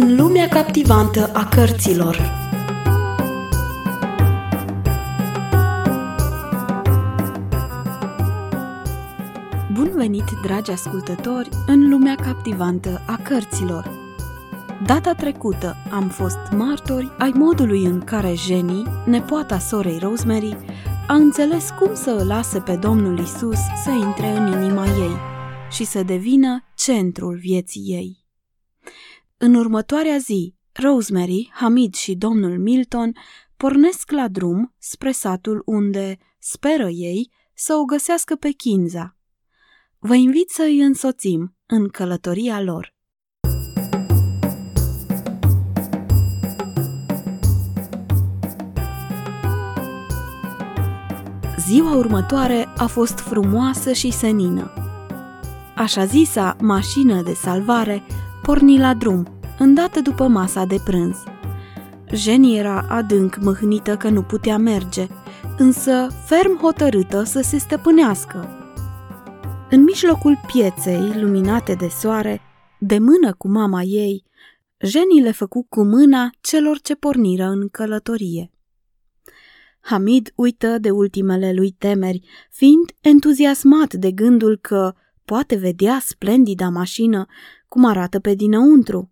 În lumea captivantă a cărților Bun venit, dragi ascultători, în lumea captivantă a cărților. Data trecută am fost martori ai modului în care Jenny, nepoata sorei Rosemary, a înțeles cum să îl lase pe Domnul Isus să intre în inima ei și să devină centrul vieții ei. În următoarea zi, Rosemary, Hamid și domnul Milton pornesc la drum spre satul unde, speră ei, să o găsească pe Kinza. Vă invit să îi însoțim în călătoria lor. Ziua următoare a fost frumoasă și senină. Așa zisa mașină de salvare porni la drum, îndată după masa de prânz. Jenny era adânc mâhnită că nu putea merge, însă ferm hotărâtă să se stăpânească. În mijlocul pieței, luminate de soare, de mână cu mama ei, Jenny le făcu cu mâna celor ce porniră în călătorie. Hamid uită de ultimele lui temeri, fiind entuziasmat de gândul că poate vedea splendida mașină cum arată pe dinăuntru.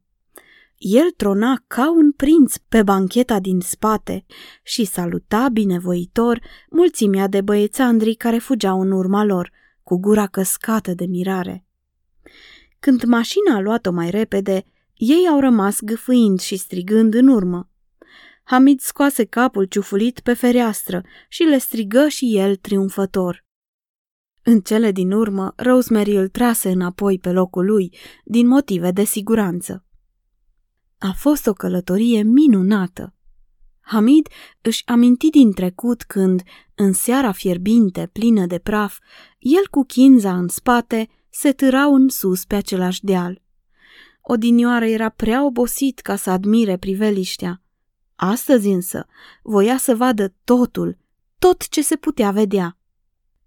El trona ca un prinț pe bancheta din spate și saluta binevoitor mulțimea de băiețandri care fugeau în urma lor, cu gura căscată de mirare. Când mașina a luat-o mai repede, ei au rămas gâfâind și strigând în urmă. Hamid scoase capul ciufulit pe fereastră și le strigă și el triumfător. În cele din urmă, Rosemary îl trase înapoi pe locul lui, din motive de siguranță. A fost o călătorie minunată. Hamid își aminti din trecut când, în seara fierbinte, plină de praf, el cu chinza în spate se târau în sus pe același deal. Odinioară era prea obosit ca să admire priveliștea. Astăzi însă voia să vadă totul, tot ce se putea vedea.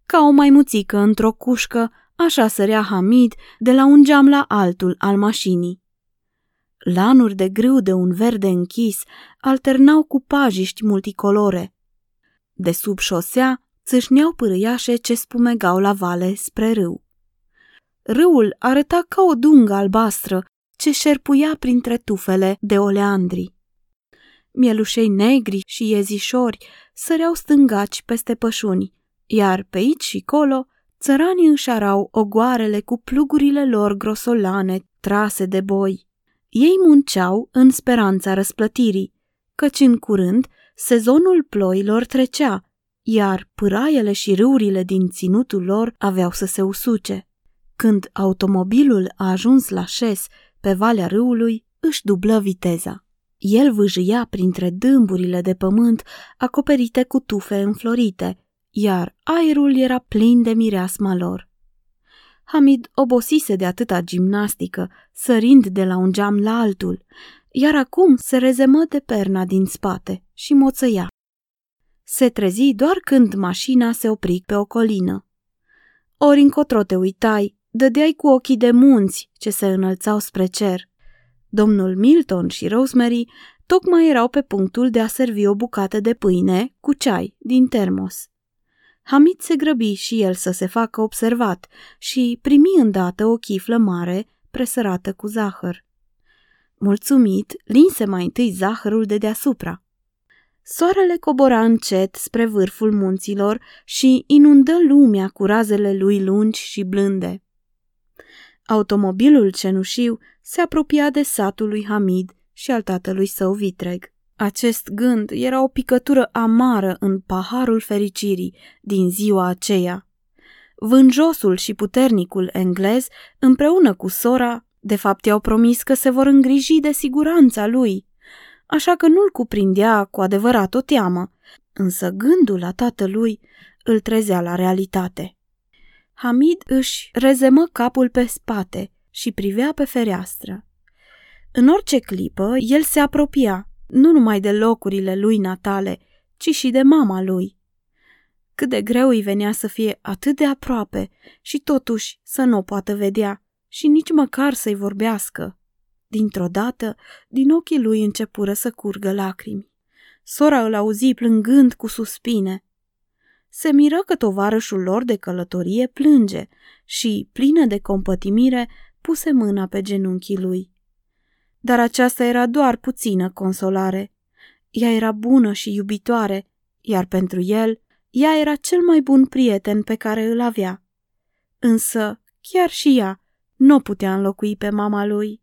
Ca o maimuțică într-o cușcă, așa sărea Hamid de la un geam la altul al mașinii. Lanuri de grâu de un verde închis alternau cu pajiști multicolore. De sub șosea țâșneau pârâiașe ce spumegau la vale spre râu. Râul arăta ca o dungă albastră ce șerpuia printre tufele de oleandri. Mielușei negri și iezișori săreau stângaci peste pășuni, iar pe aici și colo țăranii își arau ogoarele cu plugurile lor grosolane trase de boi. Ei munceau în speranța răsplătirii, căci în curând sezonul ploilor trecea, iar pâraiele și râurile din ținutul lor aveau să se usuce. Când automobilul a ajuns la șes pe valea râului, își dublă viteza. El vâjâia printre dâmburile de pământ acoperite cu tufe înflorite, iar aerul era plin de mireasma lor. Hamid obosise de atâta gimnastică, sărind de la un geam la altul, iar acum se rezemă de perna din spate și moțăia. Se trezi doar când mașina se opri pe o colină. Ori încotro te uitai, dădeai cu ochii de munți ce se înălțau spre cer. Domnul Milton și Rosemary tocmai erau pe punctul de a servi o bucată de pâine cu ceai din termos. Hamid se grăbi și el să se facă observat și primi îndată o chiflă mare presărată cu zahăr. Mulțumit, linse mai întâi zahărul de deasupra. Soarele cobora încet spre vârful munților și inundă lumea cu razele lui lungi și blânde. Automobilul cenușiu se apropia de satul lui Hamid și al tatălui său vitreg. Acest gând era o picătură amară în paharul fericirii din ziua aceea. Vânjosul și puternicul englez, împreună cu sora, de fapt i-au promis că se vor îngriji de siguranța lui, așa că nu-l cuprindea cu adevărat o teamă, însă gândul la tatălui îl trezea la realitate. Hamid își rezemă capul pe spate și privea pe fereastră. În orice clipă, el se apropia, nu numai de locurile lui natale, ci și de mama lui. Cât de greu îi venea să fie atât de aproape și totuși să nu o poată vedea și nici măcar să-i vorbească. Dintr-o dată, din ochii lui începură să curgă lacrimi. Sora îl auzi plângând cu suspine. Se miră că tovarășul lor de călătorie plânge și, plină de compătimire, puse mâna pe genunchii lui. Dar aceasta era doar puțină consolare. Ea era bună și iubitoare, iar pentru el, ea era cel mai bun prieten pe care îl avea. Însă, chiar și ea, nu putea înlocui pe mama lui.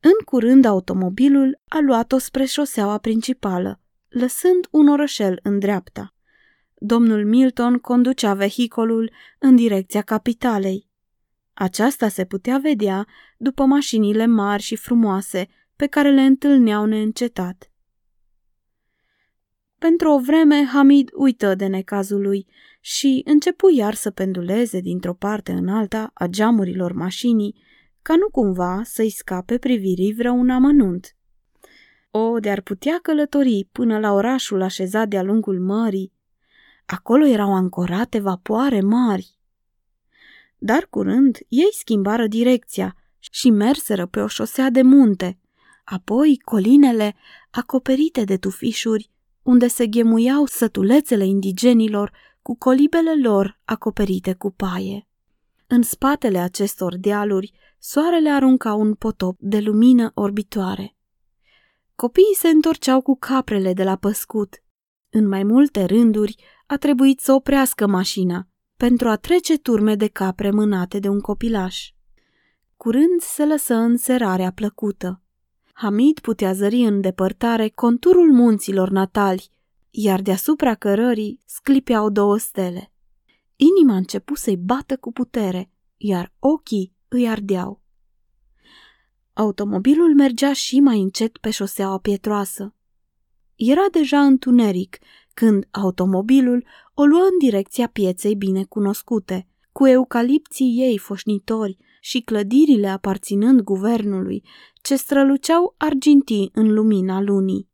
În curând, automobilul a luat-o spre șoseaua principală, lăsând un orășel în dreapta. Domnul Milton conducea vehicolul în direcția capitalei. Aceasta se putea vedea după mașinile mari și frumoase pe care le întâlneau neîncetat. Pentru o vreme, Hamid uită de necazul lui și începu iar să penduleze dintr-o parte în alta a geamurilor mașinii, ca nu cumva să-i scape privirii vreun amănunt. O, de-ar putea călători până la orașul așezat de-a lungul mării. Acolo erau ancorate vapoare mari. Dar curând ei schimbară direcția și merseră pe o șosea de munte, apoi colinele acoperite de tufișuri, unde se ghemuiau sătulețele indigenilor cu colibele lor acoperite cu paie. În spatele acestor dealuri, soarele arunca un potop de lumină orbitoare. Copiii se întorceau cu caprele de la păscut. În mai multe rânduri a trebuit să oprească mașina pentru a trece turme de capre mânate de un copilaș. Curând se lăsă înserarea plăcută. Hamid putea zări în depărtare conturul munților natali, iar deasupra cărării sclipeau două stele. Inima începu să-i bată cu putere, iar ochii îi ardeau. Automobilul mergea și mai încet pe șoseaua pietroasă. Era deja întuneric când automobilul o luă în direcția pieței bine cunoscute, cu eucalipții ei foșnitori și clădirile aparținând guvernului, ce străluceau argintii în lumina lunii.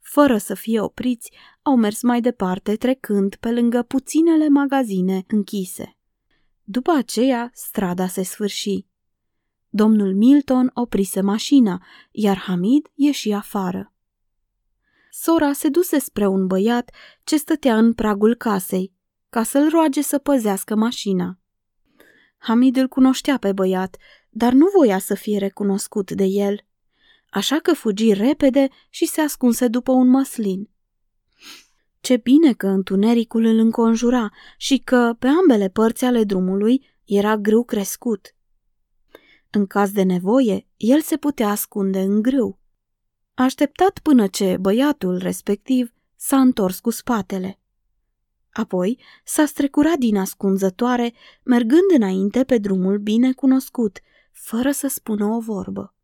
Fără să fie opriți, au mers mai departe, trecând pe lângă puținele magazine închise. După aceea, strada se sfârși. Domnul Milton oprise mașina, iar Hamid ieși afară. Sora se duse spre un băiat ce stătea în pragul casei, ca să-l roage să păzească mașina. Hamid îl cunoștea pe băiat, dar nu voia să fie recunoscut de el, așa că fugi repede și se ascunse după un măslin. Ce bine că întunericul îl înconjura și că pe ambele părți ale drumului era grâu crescut. În caz de nevoie, el se putea ascunde în grâu. Așteptat până ce băiatul respectiv s-a întors cu spatele. Apoi s-a strecurat din ascunzătoare, mergând înainte pe drumul bine cunoscut, fără să spună o vorbă.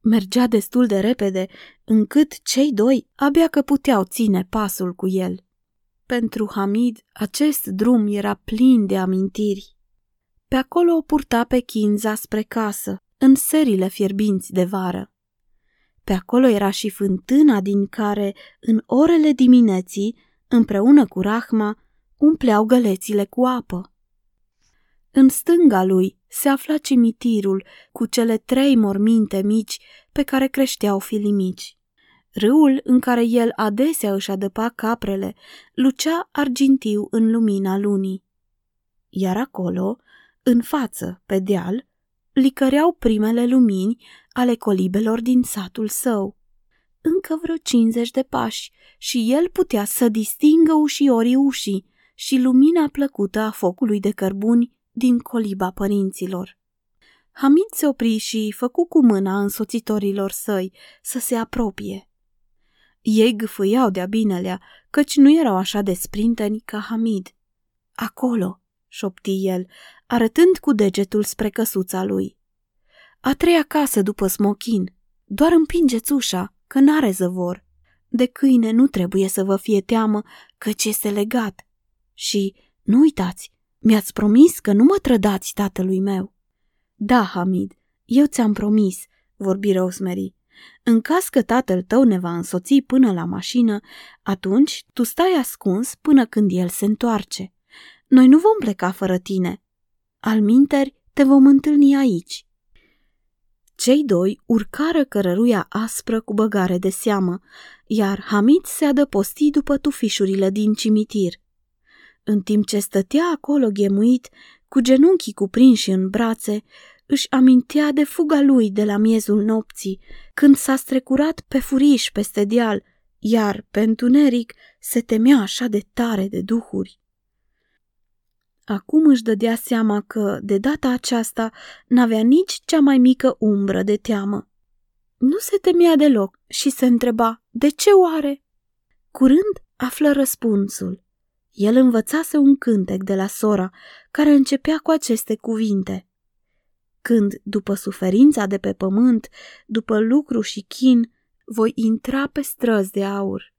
Mergea destul de repede, încât cei doi abia că puteau ține pasul cu el. Pentru Hamid, acest drum era plin de amintiri. Pe acolo o purta pe Kinza spre casă, în serile fierbinți de vară. Pe acolo era și fântâna din care, în orele dimineții, împreună cu Rahma, umpleau gălețile cu apă. În stânga lui se afla cimitirul cu cele trei morminte mici pe care creșteau filii mici. Râul în care el adesea își adăpa caprele lucea argintiu în lumina lunii. Iar acolo, în față, pe deal, licăreau primele lumini ale colibelor din satul său. Încă vreo cincizeci de pași și el putea să distingă ușiorii ușii și lumina plăcută a focului de cărbuni din coliba părinților. Hamid se opri și făcu cu mâna însoțitorilor săi să se apropie. Ei gâfâiau de-a binelea, căci nu erau așa de sprinteni ca Hamid. Acolo, șopti el, arătând cu degetul spre căsuța lui. A treia casă după smochin. Doar împingeți ușa, că n-are zăvor. De câine nu trebuie să vă fie teamă, căci este legat. Și, nu uitați, mi-ați promis că nu mă trădați tatălui meu. Da, Hamid, eu ți-am promis, vorbi Rosemary. În caz că tatăl tău ne va însoți până la mașină, atunci tu stai ascuns până când el se întoarce. Noi nu vom pleca fără tine. Al minteri te vom întâlni aici. Cei doi urcară cărăruia aspră cu băgare de seamă, iar Hamid se adăposti după tufișurile din cimitir. În timp ce stătea acolo ghemuit, cu genunchii cuprinși în brațe, își amintea de fuga lui de la miezul nopții, când s-a strecurat pe furiș peste deal, iar pe întuneric se temea așa de tare de duhuri. Acum își dădea seama că, de data aceasta, n-avea nici cea mai mică umbră de teamă. Nu se temea deloc și se întreba, de ce oare? Curând află răspunsul. El învățase un cântec de la sora, care începea cu aceste cuvinte. Când, după suferința de pe pământ, după lucru și chin, voi intra pe străzi de aur.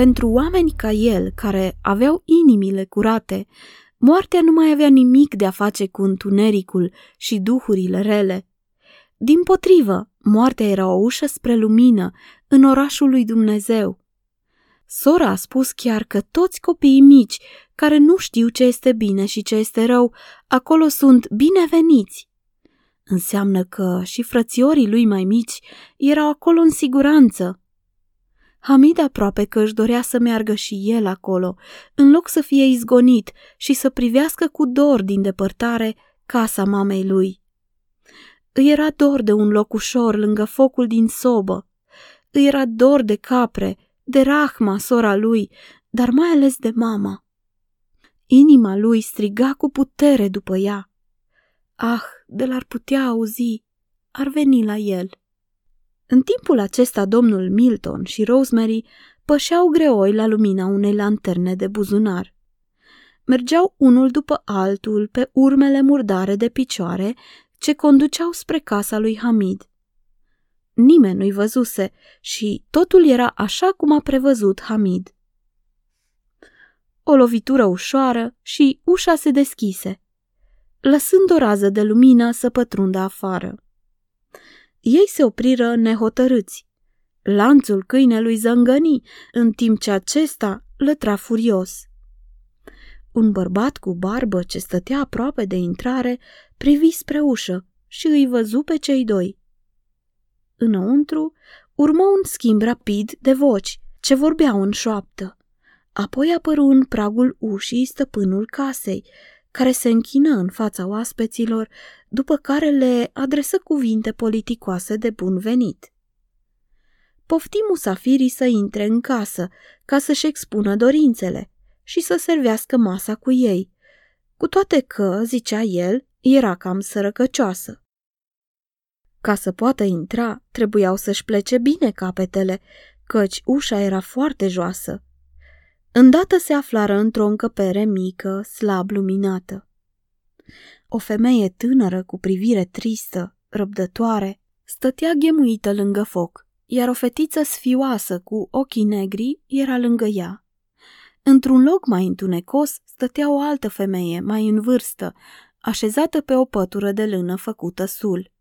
Pentru oameni ca el, care aveau inimile curate, moartea nu mai avea nimic de a face cu întunericul și duhurile rele. Din potrivă, moartea era o ușă spre lumină în orașul lui Dumnezeu. Sora a spus chiar că toți copiii mici, care nu știu ce este bine și ce este rău, acolo sunt bineveniți. Înseamnă că și frățiorii lui mai mici erau acolo în siguranță, Hamid aproape că își dorea să meargă și el acolo, în loc să fie izgonit și să privească cu dor din depărtare casa mamei lui. Îi era dor de un loc ușor lângă focul din sobă. Îi era dor de capre, de Rahma, sora lui, dar mai ales de mama. Inima lui striga cu putere după ea. Ah, de l-ar putea auzi, ar veni la el. În timpul acesta, domnul Milton și Rosemary pășeau greoi la lumina unei lanterne de buzunar. mergeau unul după altul pe urmele murdare de picioare ce conduceau spre casa lui Hamid. Nimeni nu-i văzuse și totul era așa cum a prevăzut Hamid. O lovitură ușoară și ușa se deschise, lăsând o rază de lumină să pătrundă afară. Ei se opriră nehotărâți. Lanțul câinelui zângăni, în timp ce acesta lătra furios. Un bărbat cu barbă ce stătea aproape de intrare privi spre ușă și îi văzu pe cei doi. Înăuntru urmă un schimb rapid de voci ce vorbeau în șoaptă. Apoi apăru în pragul ușii stăpânul casei, care se închină în fața oaspeților, după care le adresă cuvinte politicoase de bun venit. Pofti musafirii să intre în casă ca să-și expună dorințele și să servească masa cu ei, cu toate că, zicea el, era cam sărăcăcioasă. Ca să poată intra, trebuiau să-și plece bine capetele, căci ușa era foarte joasă. Îndată se aflară într-o încăpere mică, slab luminată. O femeie tânără cu privire tristă, răbdătoare, stătea ghemuită lângă foc, iar o fetiță sfioasă cu ochii negri era lângă ea. Într-un loc mai întunecos stătea o altă femeie, mai în vârstă, așezată pe o pătură de lână făcută sul.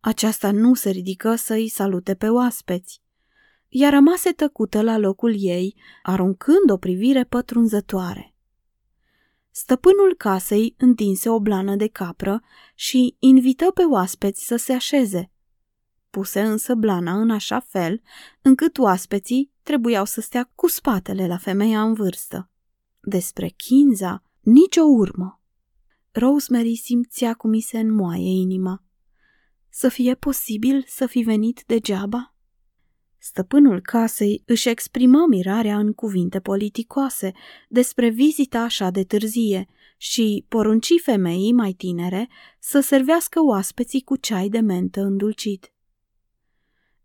Aceasta nu se ridică să-i salute pe oaspeți. Ea rămase tăcută la locul ei, aruncând o privire pătrunzătoare. Stăpânul casei întinse o blană de capră și invită pe oaspeți să se așeze. Puse însă blana în așa fel încât oaspeții trebuiau să stea cu spatele la femeia în vârstă. Despre Kinza, nicio urmă. Rosemary simțea cum i se înmoaie inima. Să fie posibil să fi venit degeaba? Stăpânul casei își exprimă mirarea în cuvinte politicoase despre vizita așa de târzie și porunci femeii mai tinere să servească oaspeții cu ceai de mentă îndulcit.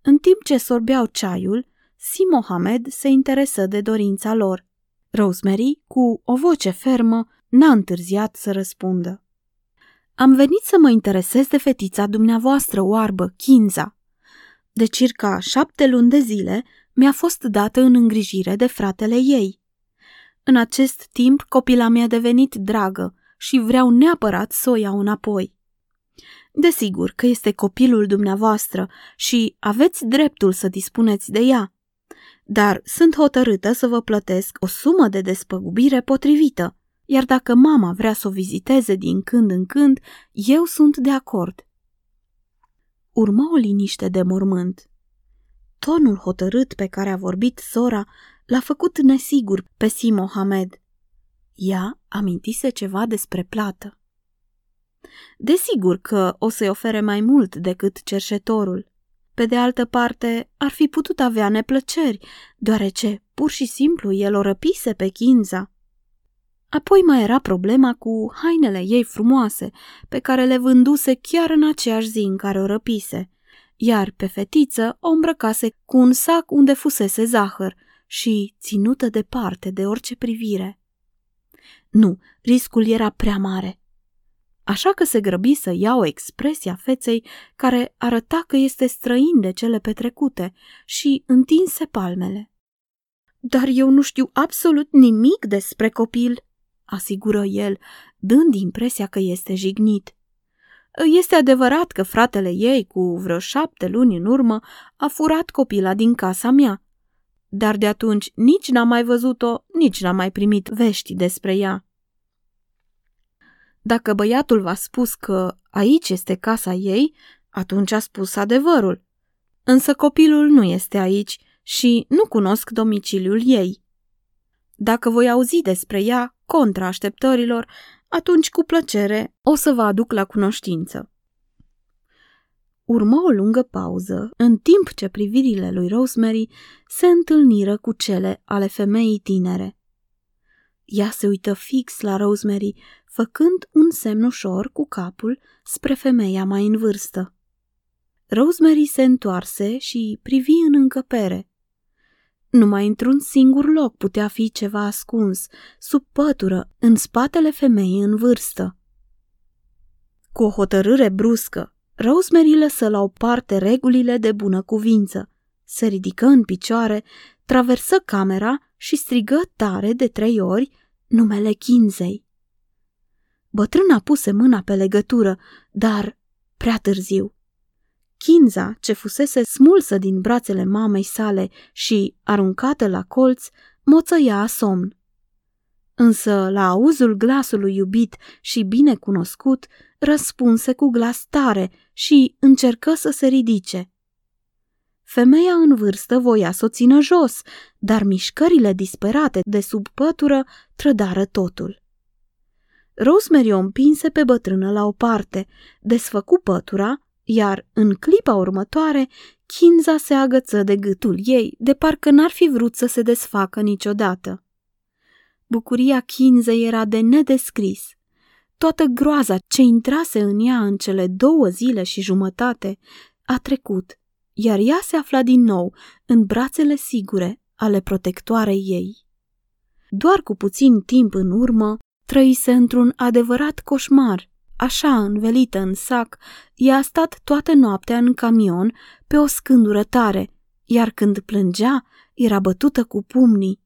În timp ce sorbeau ceaiul, Si Mohamed se interesă de dorința lor. Rosemary, cu o voce fermă, n-a întârziat să răspundă. Am venit să mă interesez de fetița dumneavoastră oarbă, Kinza. De circa șapte luni de zile mi-a fost dată în îngrijire de fratele ei. În acest timp copila mi-a devenit dragă și vreau neapărat să o iau înapoi. Desigur că este copilul dumneavoastră și aveți dreptul să dispuneți de ea, dar sunt hotărâtă să vă plătesc o sumă de despăgubire potrivită, iar dacă mama vrea să o viziteze din când în când, eu sunt de acord. Urmă o liniște de mormânt. Tonul hotărât pe care a vorbit sora l-a făcut nesigur pe Si Mohamed. Ea amintise ceva despre plată. Desigur că o să-i ofere mai mult decât cerșetorul. Pe de altă parte, ar fi putut avea neplăceri, deoarece pur și simplu el o răpise pe Kinza. Apoi mai era problema cu hainele ei frumoase, pe care le vânduse chiar în aceeași zi în care o răpise, iar pe fetiță o îmbrăcase cu un sac unde fusese zahăr și ținută departe de orice privire. Nu, riscul era prea mare. Așa că se grăbi să ia o expresie a feței care arăta că este străin de cele petrecute și întinse palmele. Dar eu nu știu absolut nimic despre copil, asigură el, dând impresia că este jignit. Este adevărat că fratele ei, cu vreo șapte luni în urmă, a furat copila din casa mea, dar de atunci nici n-am mai văzut-o, nici n-am mai primit vești despre ea. Dacă băiatul v-a spus că aici este casa ei, atunci a spus adevărul. Însă copilul nu este aici și nu cunosc domiciliul ei. Dacă voi auzi despre ea, contra așteptărilor, atunci cu plăcere o să vă aduc la cunoștință. Urmă o lungă pauză, în timp ce privirile lui Rosemary se întâlniră cu cele ale femeii tinere. Ea se uită fix la Rosemary, făcând un semn ușor cu capul spre femeia mai în vârstă. Rosemary se întoarse și privi în încăpere. Numai într-un singur loc putea fi ceva ascuns, sub pătură, în spatele femeii în vârstă. Cu o hotărâre bruscă, Rosemary lăsă la o parte regulile de bună cuvință, se ridică în picioare, traversă camera și strigă tare de trei ori numele Kinzei. Bătrâna puse mâna pe legătură, dar prea târziu. Kinza, ce fusese smulsă din brațele mamei sale și aruncată la colț, moțăia somn. Însă, la auzul glasului iubit și bine cunoscut, răspunse cu glas tare și încercă să se ridice. Femeia în vârstă voia să o țină jos, dar mișcările disperate de sub pătură trădară totul. Rosemary o împinse pe bătrână la o parte, desfăcu pătura, iar în clipa următoare, Kinza se agăță de gâtul ei, de parcă n-ar fi vrut să se desfacă niciodată. Bucuria Kinzei era de nedescris. Toată groaza ce intrase în ea în cele două zile și jumătate a trecut, iar ea se afla din nou în brațele sigure ale protectoarei ei. Doar cu puțin timp în urmă, trăise într-un adevărat coșmar. Așa învelită în sac, ea a stat toată noaptea în camion pe o scândură tare, iar când plângea, era bătută cu pumnii.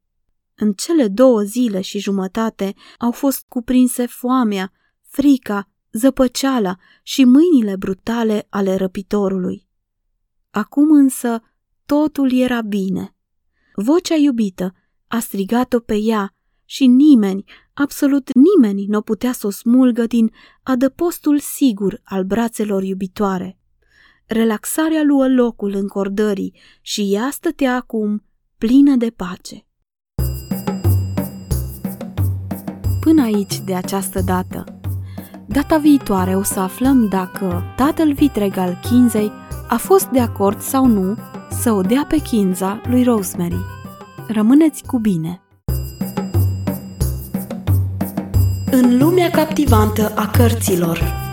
În cele două zile și jumătate au fost cuprinse foamea, frica, zăpăceala și mâinile brutale ale răpitorului. Acum însă totul era bine. Vocea iubită a strigat-o pe ea și nimeni, absolut nimeni nu putea să o smulgă din adăpostul sigur al brațelor iubitoare. Relaxarea luă locul încordării și ea stătea acum plină de pace. Până aici de această dată. Data viitoare o să aflăm dacă tatăl vitreg al Kinzei a fost de acord sau nu să o dea pe Kinza lui Rosemary. Rămâneți cu bine! În lumea captivantă a cărților